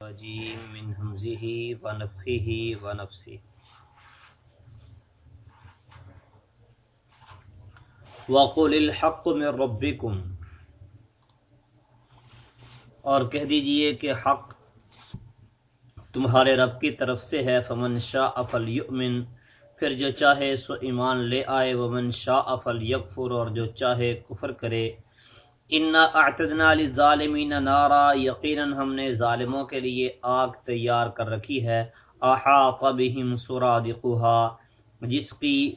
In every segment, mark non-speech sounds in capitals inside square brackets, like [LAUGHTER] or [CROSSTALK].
الرجيم من همزه ونفخه ونفسه. وقل الحق من ربكم. اور کہہ دیجیے کہ حق تمہارے رب کی طرف سے ہے، فمن شاء فلیؤمن پھر جو چاہے سو ایمان لے آئے، ومن شاء فلیکفر اور جو چاہے کفر کرے۔ انا اعتدنا للظالمین نارا، یقینا ہم نے ظالموں کے لیے آگ تیار کر رکھی ہے۔ احاط بهم سرادقها، جس کی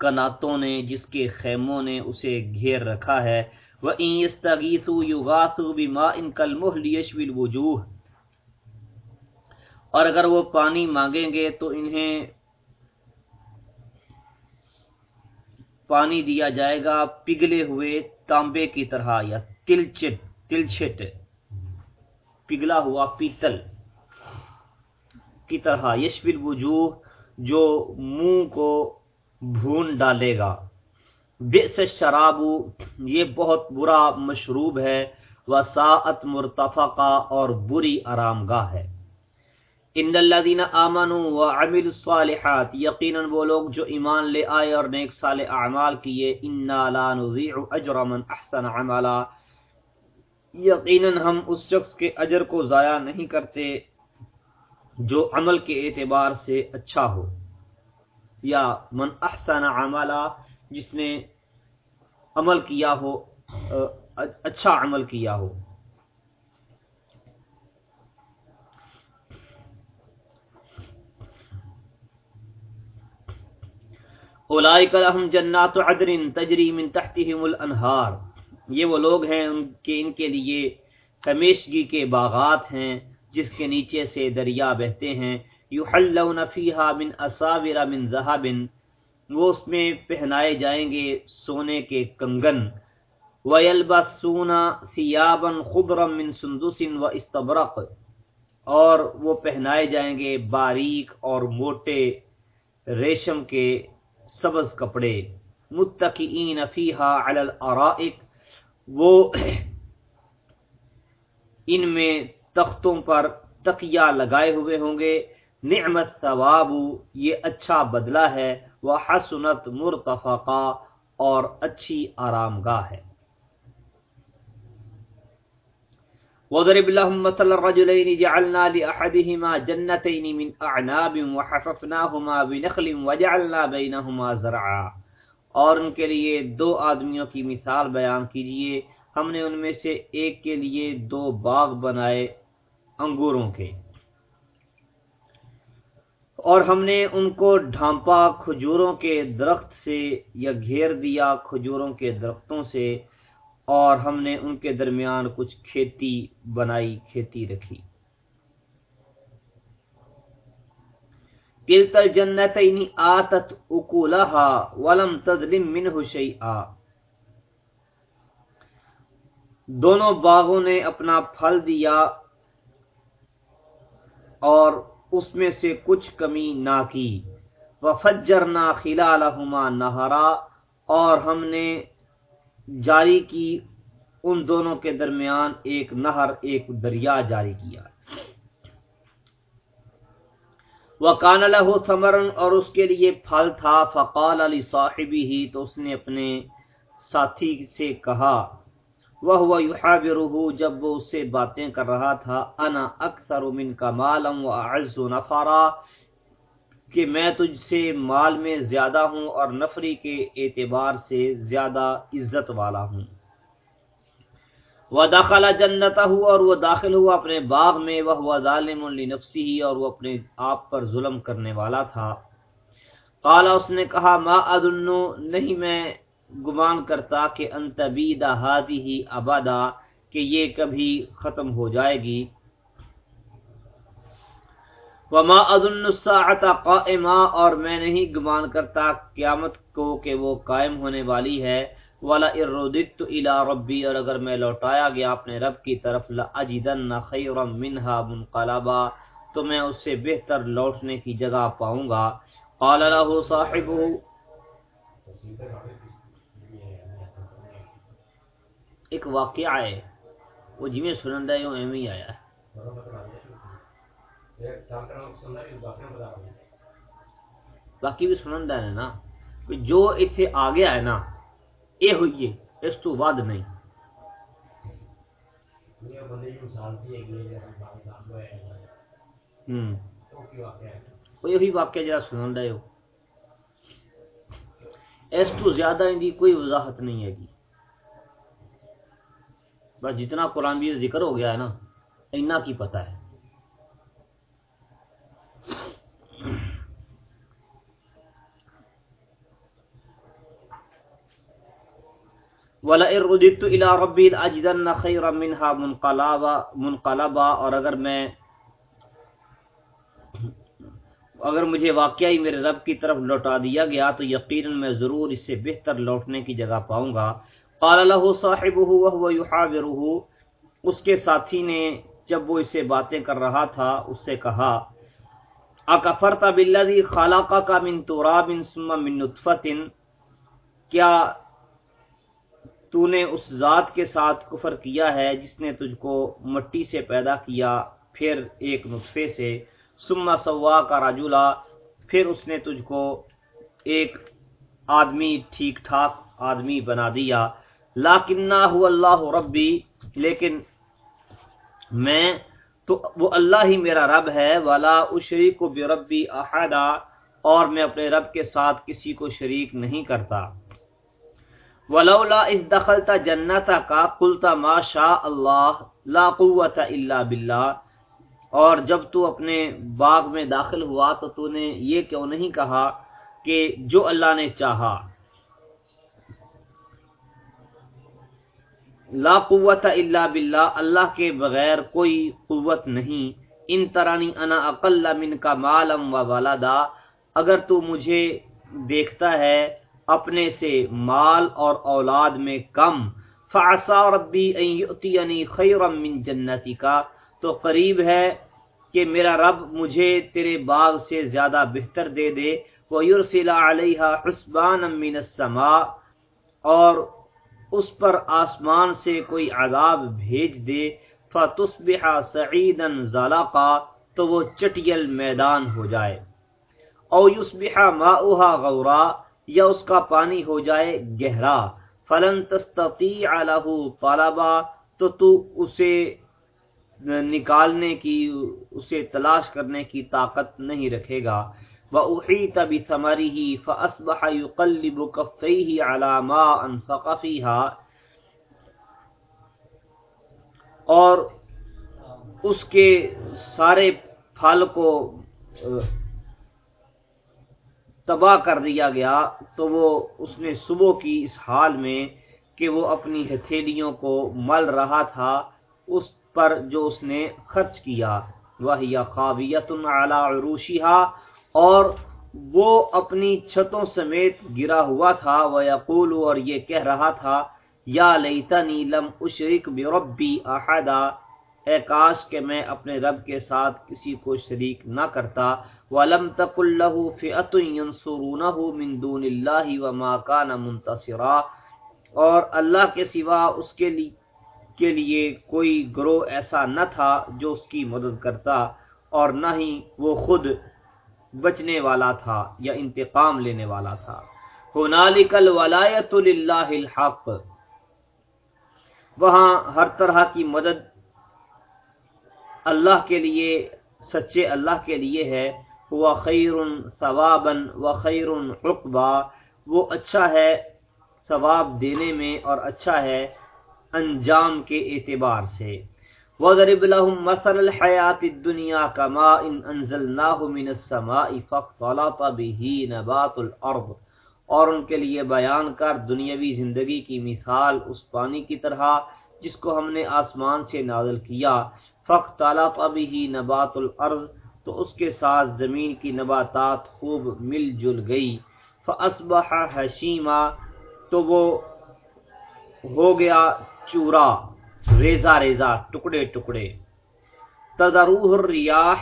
کناتوں نے، جس کے خیموں نے اسے گھیر رکھا ہے۔ و وَإِن يَسْتَغِيثُوا يُغَاثُوا بِمَاءٍ كَالْمُهْلِ يَشْوِي الْوُجُوهِ۔ اور اگر وہ پانی مانگیں گے تو انہیں پانی دیا جائے گا، پگھلے ہوئے تانبے کی طرح یا تلچٹ تلچٹ پگھلا ہوا پیتل کی طرح یشوی الوجوہ جو منہ کو بھون ڈالے گا۔ بئس الشراب، یہ بہت برا مشروب ہے۔ وساعت مرتفقہ اور بری آرام گاہ ہے۔ ان الذين امنوا وعملوا الصالحات، یقینا وہ لوگ جو ایمان لے آئے اور نیک صالح اعمال کیے، انا لا نضيع اجر من احسن عملا۔ یقینا ہم اس شخص کے اجر کو ضائع نہیں کرتے جو عمل کے اعتبار سے اچھا ہو۔ یا من احسن عملا، جس نے عمل کیا ہو اچھا عمل کیا ہو۔ اولائک لهم جنات عدن تجری من تحتهم الانہار۔ یہ وہ لوگ ہیں ان کے ان کے لیے ہمیشگی کے باغات ہیں جس کے نیچے سے دریا بہتے ہیں۔ یحلون فیہا من اساور من ذهب وہ اس میں پہنائے جائیں گے سونے کے کنگن۔ ویلبسون ثیابا خضرا من سندس و استبرق۔ اور وہ پہنائے جائیں گے باریک اور موٹے ریشم کے سبز کپڑے متقین فیہا علی الارائک، وہ [CLEARS THROAT] ان میں تختوں پر تقیہ لگائے ہوئے ہوں گے۔ نعمت ثواب، یہ اچھا بدلہ ہے۔ وہ حسنت مرتفقہ اور اچھی آرام گاہ ہے۔ وضرب لهم مثل الرجلين جعلنا لأحدهما جنتين من أعناب وحففناهما بنخل وجعلنا بينهما زرعا۔ اور ان کے لیے دو آدمیوں کی مثال بیان کیجیے۔ ہم نے ان میں سے ایک کے لیے دو باغ بنائے انگوروں کے۔ اور ہم نے ان کو ڈھانپا کھجوروں کے درخت سے یا گھیر دیا کھجوروں کے درختوں سے۔ اور ہم نے ان کے درمیان کچھ کھیتی بنائی، کھیتی رکھی۔ کلتل جنتین آتت اکولہا ولم تظلم منہ شیئا۔ دونوں باغوں نے اپنا پھل دیا اور اس میں سے کچھ کمی نہ کی۔ وفجرنا خلالہما نہرا اور ہم نے جاری کی، ان دونوں کے درمیان ایک نہر، ایک دریا جاری کیا۔ وکان لہو ثمرن اور اس کے لیے پھل تھا۔ فقال علی صاحبی ہی تو اس نے اپنے ساتھی سے کہا وہ یحابرہ جب وہ اس سے باتیں کر رہا تھا انا اکثر من کا مالم و اعز نفرا۔ کہ میں تجھ سے مال میں زیادہ ہوں اور نفری کے اعتبار سے زیادہ عزت والا ہوں۔ وہ داخلہ جنت ہوا اور وہ داخل ہوا اپنے باغ میں وہ ہوا ظالم النفسی ہی اور وہ اپنے آپ پر ظلم کرنے والا تھا۔ قالا اس نے کہا، ما ادنو نہیں میں گمان کرتا کہ انتبید ہادی ہی ابدا کہ یہ کبھی ختم ہو جائے گی۔ وما اظن الساعه قائما اور میں نہیں گمان کرتا قیامت کو کہ وہ قائم ہونے والی ہے۔ ولا ارددت الى ربي اور اگر میں لوٹایا گیا اپنے رب کی طرف لاجدن خيرا منها منقلبا، تو میں اس سے بہتر لوٹنے کی جگہ پاؤں گا۔ قال له صاحبه۔ ایک واقعہ ہے۔ وہ جی جویں سنندا ہے ایویں آیا ہے۔ باقی بھی سنن ہے نا جو اتنے آ گیا ہے نا یہ ہوئی ہے اس تو ود نہیں۔ وہی واقعہ جا سنن رہے ہو اس تو زیادہ ان کی کوئی وضاحت نہیں ہے گی بس جتنا قرآن بھی ذکر ہو گیا ہے نا اینا کی پتہ ہے۔ وَلَئِرُّدِدْتُ إِلَىٰ رَبِّي الْأَجْدَنَّ خَيْرًا مِنْهَا مُنْقَلَبًا اور اگر میں اگر مجھے واقعی میرے رب کی طرف لوٹا دیا گیا تو یقیناً میں ضرور اس سے بہتر لوٹنے کی جگہ پاؤں گا۔ قال له صاحبه وهو يحاوره۔ اس کے ساتھی نے جب وہ اسے باتیں کر رہا تھا، اس سے کہا، اکفرت بالذی خلقك من تراب ثم من نطفه کیا تو نے اس ذات کے ساتھ کفر کیا ہے جس نے تجھ کو مٹی سے پیدا کیا، پھر ایک نطفے سے۔ سما سوا کا راجولا پھر اس نے تجھ کو ایک آدمی ٹھیک ٹھاک آدمی بنا دیا۔ لاکن اللہ ربی لیکن میں تو وہ اللہ ہی میرا رب ہے۔ والا اشری کو بے ربی احدہ اور میں اپنے رب کے ساتھ کسی کو شریک نہیں کرتا۔ ولولا اس دخلتا جنتا کا کلتا ما شاء اللہ لا قوت الا باللہ اور جب تو اپنے باغ میں داخل ہوا تو تو نے یہ کیوں نہیں کہا کہ جو اللہ نے چاہا؟ لا قوت الا باللہ، اللہ کے بغیر کوئی قوت نہیں۔ ان ترانی انا اقل من کا مالم و والدا اگر تو مجھے دیکھتا ہے اپنے سے مال اور اولاد میں کم فعصا ربی ان یؤتینی خیرا من جنتی کا تو قریب ہے کہ میرا رب مجھے تیرے باغ سے زیادہ بہتر دے دے وہ یورسلا علیہ حسبان من اور اس پر آسمان سے کوئی عذاب بھیج دے، فتصبح سعیدا زلقا تو وہ چٹیل میدان ہو جائے۔ او یصبح ماؤها غورا یا اس کا پانی ہو جائے گہرا، فلن تستطیع له طلبا، تو تو اسے نکالنے کی، اسے تلاش کرنے کی طاقت نہیں رکھے گا۔ وَأُحِيطَ بِثَمَرِهِ فَأَصْبَحَ يُقَلِّبُ كَفَّيْهِ عَلَى مَا أَنفَقَ فِيهَا۔ اور اس کے سارے پھل کو تباہ کر دیا گیا تو وہ اس نے صبح کی اس حال میں کہ وہ اپنی ہتھیلیوں کو مل رہا تھا، اس پر جو اس نے خرچ کیا وہ خاویت اعلی عروشیہ اور وہ اپنی چھتوں سمیت گرا ہوا تھا وہ یقول اور یہ کہہ رہا تھا، یا لیتنی لم اشرک بربی احدا اے کاش کہ میں اپنے رب کے ساتھ کسی کو شریک نہ کرتا۔ ولم تقل له فئه ينصرونه من دون الله وما كان منتصرا۔ اور اللہ کے سوا اس کے لیے کے لیے کوئی گروہ ایسا نہ تھا جو اس کی مدد کرتا اور نہ ہی وہ خود بچنے والا تھا یا انتقام لینے والا تھا۔ ہنالک الولایت للہ الحق۔ وہاں ہر طرح کی مدد اللہ کے لیے، سچے اللہ کے لیے ہے۔ وہ خیر ثوابا و خیر عقبا۔ وہ اچھا ہے ثواب دینے میں اور اچھا ہے انجام کے اعتبار سے۔ وضرب لهم مثل الحیات الدنیا کما ان انزلناه من السماء فاختلط به نبات الارض۔ اور ان کے لیے بیان کر دنیاوی زندگی کی مثال اس پانی کی طرح جس کو ہم نے آسمان سے نازل کیا۔ فاختلط به نبات الارض، تو اس کے ساتھ زمین کی نباتات خوب مل جل گئی۔ فاصبح حشیما، تو وہ ہو گیا چورا ریزا ریزا ٹکڑے ٹکڑے۔ تدروح الریاح،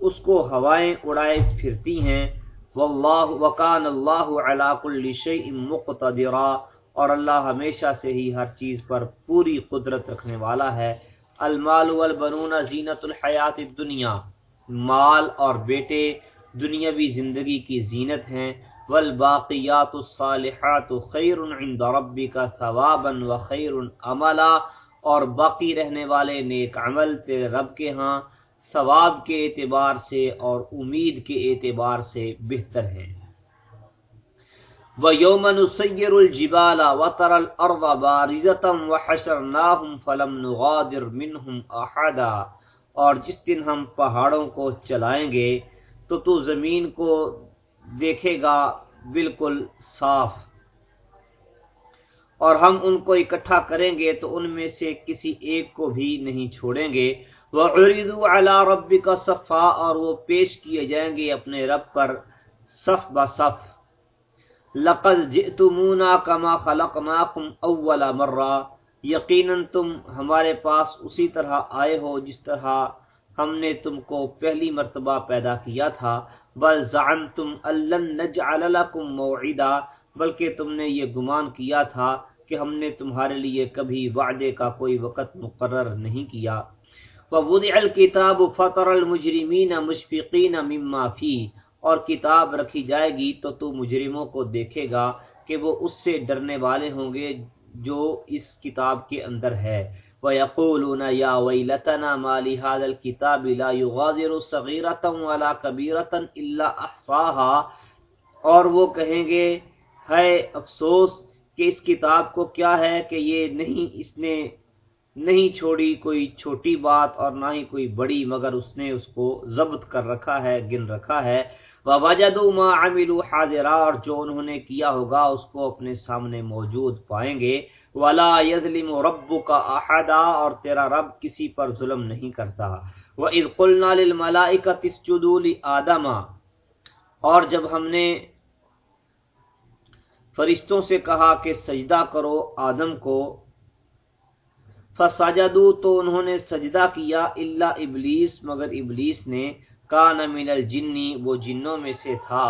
اس کو ہوائیں اڑائے پھرتی ہیں۔ واللہ، وکان اللہ علا کل شیء مقتدرا، اور اللہ ہمیشہ سے ہی ہر چیز پر پوری قدرت رکھنے والا ہے۔ المال والبنون زینت الحیات الدنیا۔ مال اور بیٹے دنیاوی زندگی کی زینت ہیں۔ والباقیات الصالحات خیر عند ربک ثوابا وخیر عملا۔ اور باقی رہنے والے نیک عمل تیرے رب کے ہاں۔ ثواب کے اعتبار سے اور امید کے اعتبار سے بہتر ہیں۔ وَيَوْمَ نُسَيِّرُ الْجِبَالَ وَتَرَى الْأَرْضَ بَارِزَةً وَحَشَرْنَاهُمْ فَلَمْ نُغَادِرْ مِنْهُمْ أَحَدًا اور جس دن ہم پہاڑوں کو چلائیں گے تو تو زمین کو دیکھے گا بالکل صاف۔ اور ہم ان کو اکٹھا کریں گے تو ان میں سے کسی ایک کو بھی نہیں چھوڑیں گے۔ وَعُرِضُوا عَلَى رَبِّكَ صَفَّا اور وہ پیش کیے جائیں گے اپنے رب پر صف بصف لقد جئتمونا کما خلقناکم اول مرہ یقیناً تم ہمارے پاس اسی طرح آئے ہو جس طرح ہم نے تم کو پہلی مرتبہ پیدا کیا تھا. بل زعمتم الن نجعل لکم موعدا. بلکہ تم نے یہ گمان کیا تھا کہ ہم نے تمہارے لیے کبھی وعدے کا کوئی وقت مقرر نہیں کیا. وَوُضِعَ الْكِتَابُ فَطَرَ الْمُجْرِمِينَ مُشْفِقِينَ مِمَّا فِيهِ اور کتاب رکھی جائے گی تو تو مجرموں کو دیکھے گا کہ وہ اس سے ڈرنے والے ہوں گے جو اس کتاب کے اندر ہے۔ وَيَقُولُونَ يَا وَيْلَتَنَا مَا لِهَذَا الْكِتَابِ لَا يُغَادِرُ صَغِيرَةً وَلَا كَبِيرَةً إِلَّا أَحْصَاهَا۔ اور وہ کہیں گے، ہے افسوس کہ اس کتاب کو کیا ہے کہ یہ نہیں، اس نے نہیں چھوڑی کوئی چھوٹی بات اور نہ ہی کوئی بڑی، مگر اس نے اس کو ضبط کر رکھا ہے، گن رکھا ہے۔ وَوَجَدُوا مَا عَمِلُوا حَاضِرًا اور جو انہوں نے کیا ہوگا اس کو اپنے سامنے موجود پائیں گے۔ وَلَا يَظْلِمُ رَبُّكَ أَحَدًا اور تیرا رب کسی پر ظلم نہیں کرتا۔ وَإِذْ قُلْنَا لِلْمَلَائِكَةِ اسْجُدُوا لِآدَمَ اور جب ہم نے فرشتوں سے کہا کہ سجدہ کرو آدم کو، فسجدوا تو انہوں نے سجدہ کیا الا ابلیس، مگر ابلیس نے کان من الجنی، وہ جنوں میں سے تھا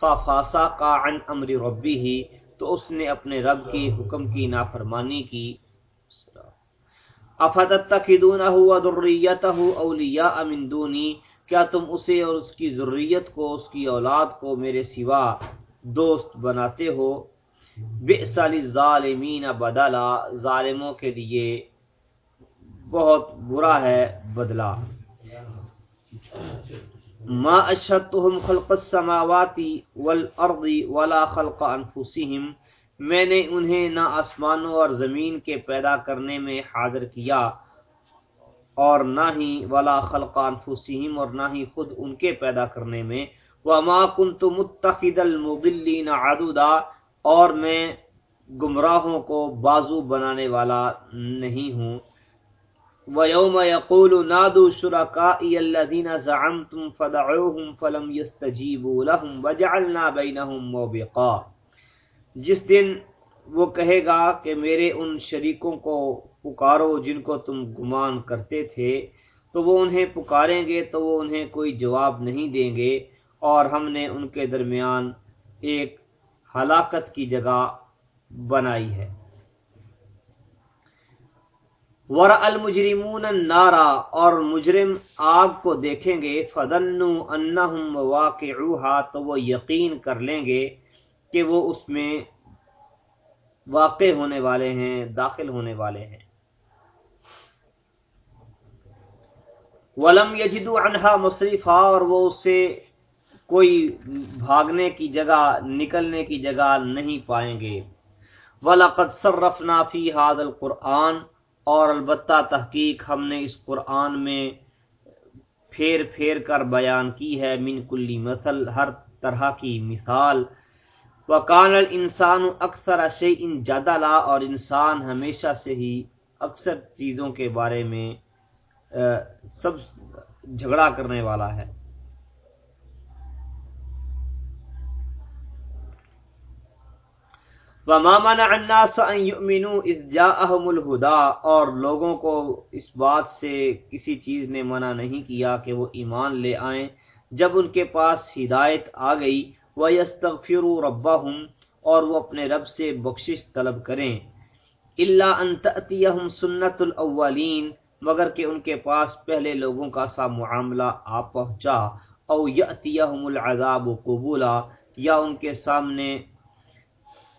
فافاسا کا عن امر ربی ہی تو اس نے اپنے رب کی حکم کی نافرمانی کی۔ افتتخذونہ و ذریتہ اولیاء من دونی، کیا تم اسے اور اس کی ذریت کو، اس کی اولاد کو میرے سوا دوست بناتے ہو؟ بئس للظالمین بدلا، ظالموں کے لیے بہت برا ہے بدلہ ما اشهدتهم خلق السماوات والارض ولا خلق انفسهم میں نے انہیں نہ آسمانوں اور زمین کے پیدا کرنے میں حاضر کیا، اور نہ ہی ولا خلق انفسهم اور نہ ہی خود ان کے پیدا کرنے میں۔ وما كنت متخذ المضلين عددا اور میں گمراہوں کو بازو بنانے والا نہیں ہوں۔ وَيَوْمَ يَقُولُ نَادُوا شُرَكَائِيَ الَّذِينَ زَعَمْتُمْ فَدَعُوهُمْ فَلَمْ يَسْتَجِيبُوا لَهُمْ وَجَعَلْنَا بَيْنَهُمْ مُوبِقًا جس دن وہ کہے گا کہ میرے ان شریکوں کو پکارو جن کو تم گمان کرتے تھے، تو وہ انہیں پکاریں گے، تو وہ انہیں کوئی جواب نہیں دیں گے۔ اور ہم نے ان کے درمیان ایک ہلاکت کی جگہ بنائی ہے۔ ور المجرمون نارا اور مجرم آگ کو دیکھیں گے فدنو انہم واقعوہا تو وہ یقین کر لیں گے کہ وہ اس میں واقع ہونے والے ہیں، داخل ہونے والے ہیں۔ ولم یجدو عنہا مصرفا، اور وہ اس سے کوئی بھاگنے کی جگہ، نکلنے کی جگہ نہیں پائیں گے۔ وَلَقَدْ صَرَّفْنَا فِي هَذَا الْقُرْآنِ اور البتہ تحقیق ہم نے اس قرآن میں پھیر پھیر کر بیان کی ہے، من کلی مثل، ہر طرح کی مثال۔ وکان الانسان اکثر اشے ان جادلا اور انسان ہمیشہ سے ہی اکثر چیزوں کے بارے میں سب جھگڑا کرنے والا ہے۔ وما منع الناس ان يؤمنوا اذ جاءهم الهدى اور لوگوں کو اس بات سے کسی چیز نے منع نہیں کیا کہ وہ ایمان لے آئیں۔ جب ان کے پاس ہدایت آ گئی، ويستغفروا ربهم اور وہ اپنے رب سے بخشش طلب کریں۔ الا ان تاتيهم سنت الاولین مگر کہ ان کے پاس پہلے لوگوں کا سا معاملہ آ پہنچا۔ او یاتیہم العذاب قبولا یا ان کے سامنے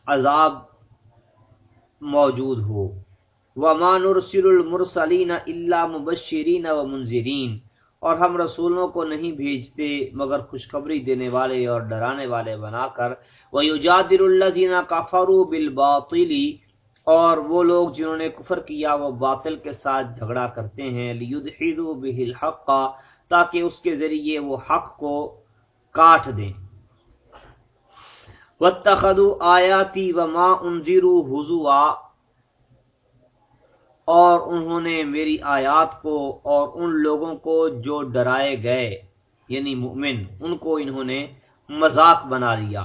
عذاب موجود ہو۔ وما نرسل المرسلین الا مبشرین و منذرین اور ہم رسولوں کو نہیں بھیجتے مگر خوشخبری دینے والے اور ڈرانے والے بنا کر۔ وَيُجَادِرُ الَّذِينَ كَفَرُوا بِالْبَاطِلِ۔ اور وہ لوگ جنہوں نے کفر کیا وہ باطل کے ساتھ جھگڑا کرتے ہیں۔ لِيُدْحِدُوا بِهِ الْحَقَّ۔ تاکہ اس کے ذریعے وہ حق کو کاٹ دیں۔ وَاتَّخَذُوا آيَاتِي وَمَا أُنذِرُوا هُزُوًا اور انہوں نے میری آیات کو اور ان لوگوں کو جو ڈرائے گئے یعنی مؤمن ان کو انہوں نے مذاق بنا لیا۔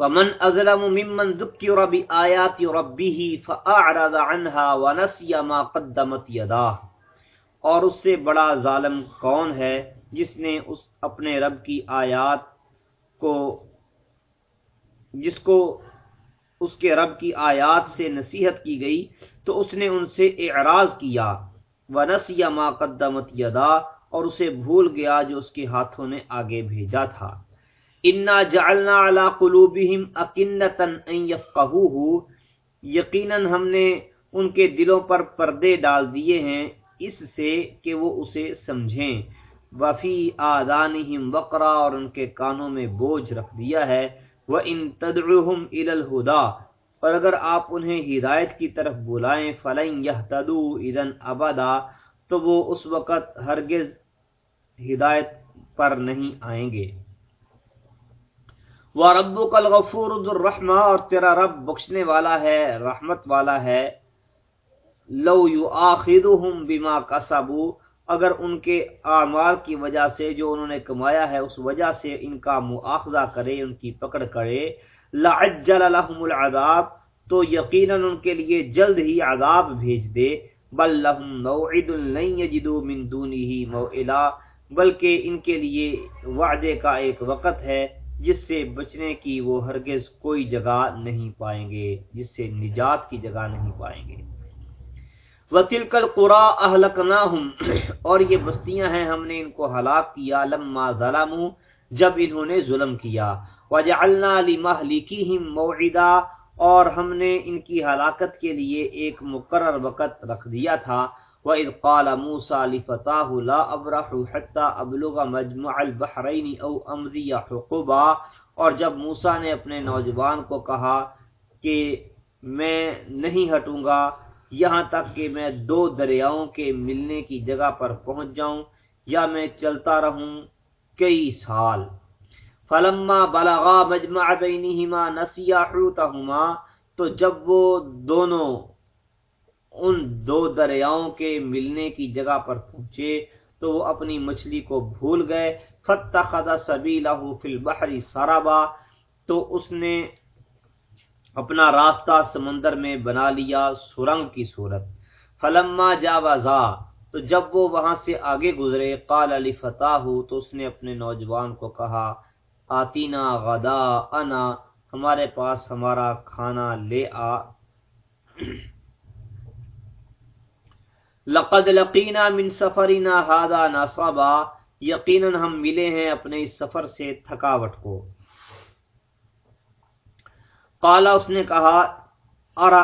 ومن اظلم ممن ذکر بآیات ربه فاعرض عنها ونسي ما قدمت يداه اور اس سے بڑا ظالم کون ہے جس نے اس اپنے رب کی آیات کو جس کو اس کے رب کی آیات سے نصیحت کی گئی، تو اس نے ان سے اعراض کیا۔ ونس یا ما قدمت یدا اور اسے بھول گیا جو اس کے ہاتھوں نے آگے بھیجا تھا۔ انا جعلنا علی قلوبہم اکنتا ان یفقہوہ یقیناً ہم نے ان کے دلوں پر پردے ڈال دیے ہیں اس سے کہ وہ اسے سمجھیں۔ وفی آدانہم وقرا اور ان کے کانوں میں بوجھ رکھ دیا ہے۔ وہ ان تدعوہم الہدا اور اگر آپ انہیں ہدایت کی طرف بلائیں، فلن یہتدو اذن ابدا تو وہ اس وقت ہرگز ہدایت پر نہیں آئیں گے۔ وہ رب الغفور الرحمہ اور تیرا رب بخشنے والا ہے، رحمت والا ہے۔ لو یو آخم بیما کا اگر ان کے اعمال کی وجہ سے جو انہوں نے کمایا ہے، اس وجہ سے ان کا مواخذہ کرے، ان کی پکڑ کرے۔ لعجل لهم العذاب، تو یقیناً ان کے لیے جلد ہی عذاب بھیج دے۔ بل لهم موعد لن يجدوا من دونه موئلا، بلکہ ان کے لیے وعدے کا ایک وقت ہے۔ جس سے بچنے کی وہ ہرگز کوئی جگہ نہیں پائیں گے، جس سے نجات کی جگہ نہیں پائیں گے۔ وکل کل قرا اہلکناہم اور یہ بستیاں ہیں، ہم نے ان کو ہلاک کیا۔ لما ظلموا، جب انہوں نے ظلم کیا۔ وجعلنا لمہلکیہم موعدا۔ اور ہم نے ان کی ہلاکت کے لیے ایک مقرر وقت رکھ دیا تھا۔ وَإِذْ قَالَ مُوسَى لِفَتَاهُ لَا أَبْرَحُ حَتَّى أَبْلُغَ مَجْمَعَ الْبَحْرَيْنِ أَوْ أَمْضِيَ حُقُبًا۔ اور جب موسیٰ نے اپنے نوجوان کو کہا کہ میں نہیں ہٹوں گا، یہاں تک کہ میں دو دریاؤں کے ملنے کی جگہ پر پہنچ جاؤں، یا میں چلتا رہوں کئی سال۔ فلما بلغا مجمع بینہما نسیا حوتہما تو جب وہ دونوں ان دو دریاؤں کے ملنے کی جگہ پر پہنچے تو وہ اپنی مچھلی کو بھول گئے۔ فتخذ سبیلہ فی البحر سرابا تو اس نے اپنا راستہ سمندر میں بنا لیا سرنگ کی صورت۔ فلما جا تو جب وہ وہاں سے آگے گزرے، قال علی فتح تو اس نے اپنے نوجوان کو کہا، آتینا غدا انا ہمارے پاس ہمارا کھانا لے آ۔ لقد لقینا من سفرنا هذا نصبا. یقینا ہم ملے ہیں اپنے اس سفر سے تھکاوٹ کو۔ قالا اس نے کہا ارا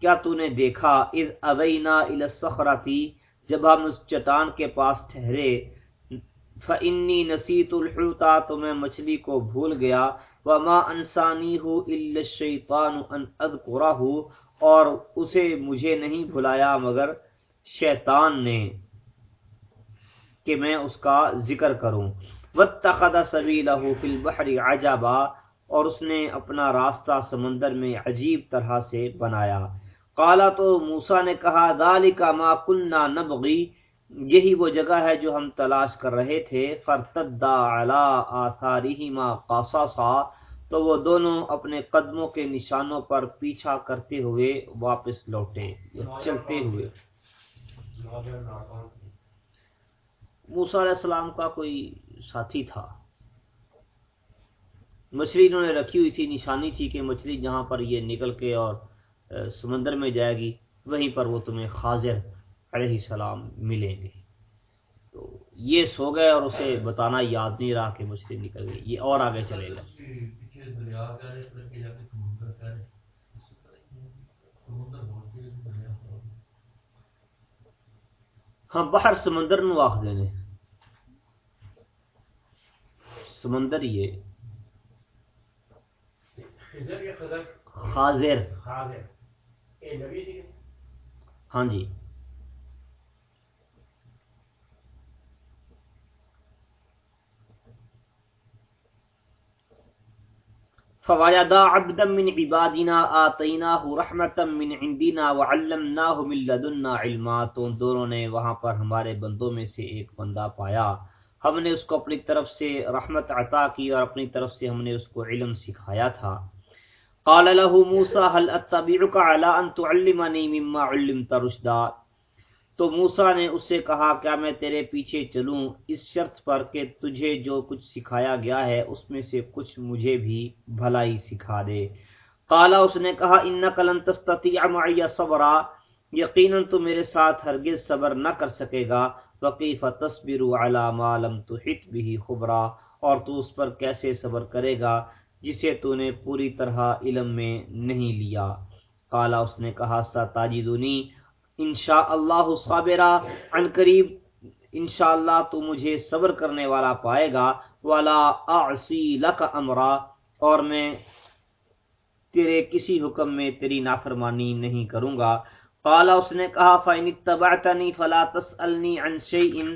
کیا تو نے دیکھا؟ اذ اوینا الى الصخرتی جب ہم اس چٹان کے پاس ٹھہرے فانی نسیت الحوتا تو میں مچھلی کو بھول گیا۔ وما انسانی ہو الا الشیطان ان اذکرہ اور اسے مجھے نہیں بھلایا، مگر شیطان نے کہ میں اس کا ذکر کروں۔ واتخذ سبیلہ فی البحر عجبا اور اس نے اپنا راستہ سمندر میں عجیب طرح سے بنایا۔ کالا تو موسا نے کہا ذالک ما کننا نبغی یہی وہ جگہ ہے جو ہم تلاش کر رہے تھے۔ فرتدا علی آثارہما قصصا، تو وہ دونوں اپنے قدموں کے نشانوں پر پیچھا کرتے ہوئے واپس لوٹے، چلتے ہوئے۔ موسیٰ علیہ السلام کا کوئی ساتھی تھا۔ مچھلی انہوں نے رکھی ہوئی تھی نشانی تھی کہ مچھلی جہاں پر یہ نکل کے اور سمندر میں جائے گی وہیں پر وہ تمہیں خاضر علیہ السلام ملیں گے۔ تو یہ سو گئے اور اسے بتانا یاد نہیں رہا کہ مچھلی نکل گئی یہ اور آگے چلے گا ہاں باہر سمندر نو آخ دینے سمندر یہ۔ خاضر۔ ہاں جی۔ فوجدا عبدا من عبادنا آتیناه رحمتا من عندنا وعلمناه من لدنا علما۔ تو دونوں نے وہاں پر ہمارے بندوں میں سے ایک بندہ پایا۔ ہم نے اس کو اپنی طرف سے رحمت عطا کی اور اپنی طرف سے ہم نے اس کو علم سکھایا تھا۔ قال له موسى هل اتبعك على ان تعلمني مما علمت رشدا؟ تو موسا نے اس سے کہا، کیا میں تیرے پیچھے چلوں؟ اس شرط پر کہ تجھے جو کچھ سکھایا گیا ہے، اس میں سے کچھ مجھے بھی بھلائی سکھا دے۔ کالا اس نے کہا ان کلن تستطیع معی صبرا۔ یقیناً تو میرے ساتھ ہرگز صبر نہ کر سکے گا۔ وقیف تصبر علی ما لم تحط به خبرا۔ اور تو اس پر کیسے صبر کرے گا، جسے تو نے پوری طرح علم میں نہیں لیا۔ کالا اس نے کہا سا تاجدنی انشاء اللہ صابرہ ان قریب انشاء اللہ تو مجھے صبر کرنے والا پائے گا والا اعصی لک امرا اور میں تیرے کسی حکم میں تیری نافرمانی نہیں کروں گا۔ قالا اس نے کہا، فَإِنِ اتَّبَعْتَنِي فَلَا تَسْأَلْنِي عَنْ شَيْءٍ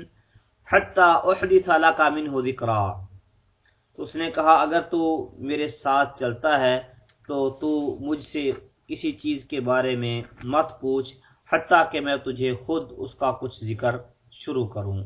حَتَّى أُحْدِثَ لَكَ مِنْهُ ذِكْرًا۔ تو اس نے کہا، اگر تو میرے ساتھ چلتا ہے، تو تو مجھ سے کسی چیز کے بارے میں مت پوچھ۔ حتیٰ کہ میں تجھے خود اس کا کچھ ذکر شروع کروں۔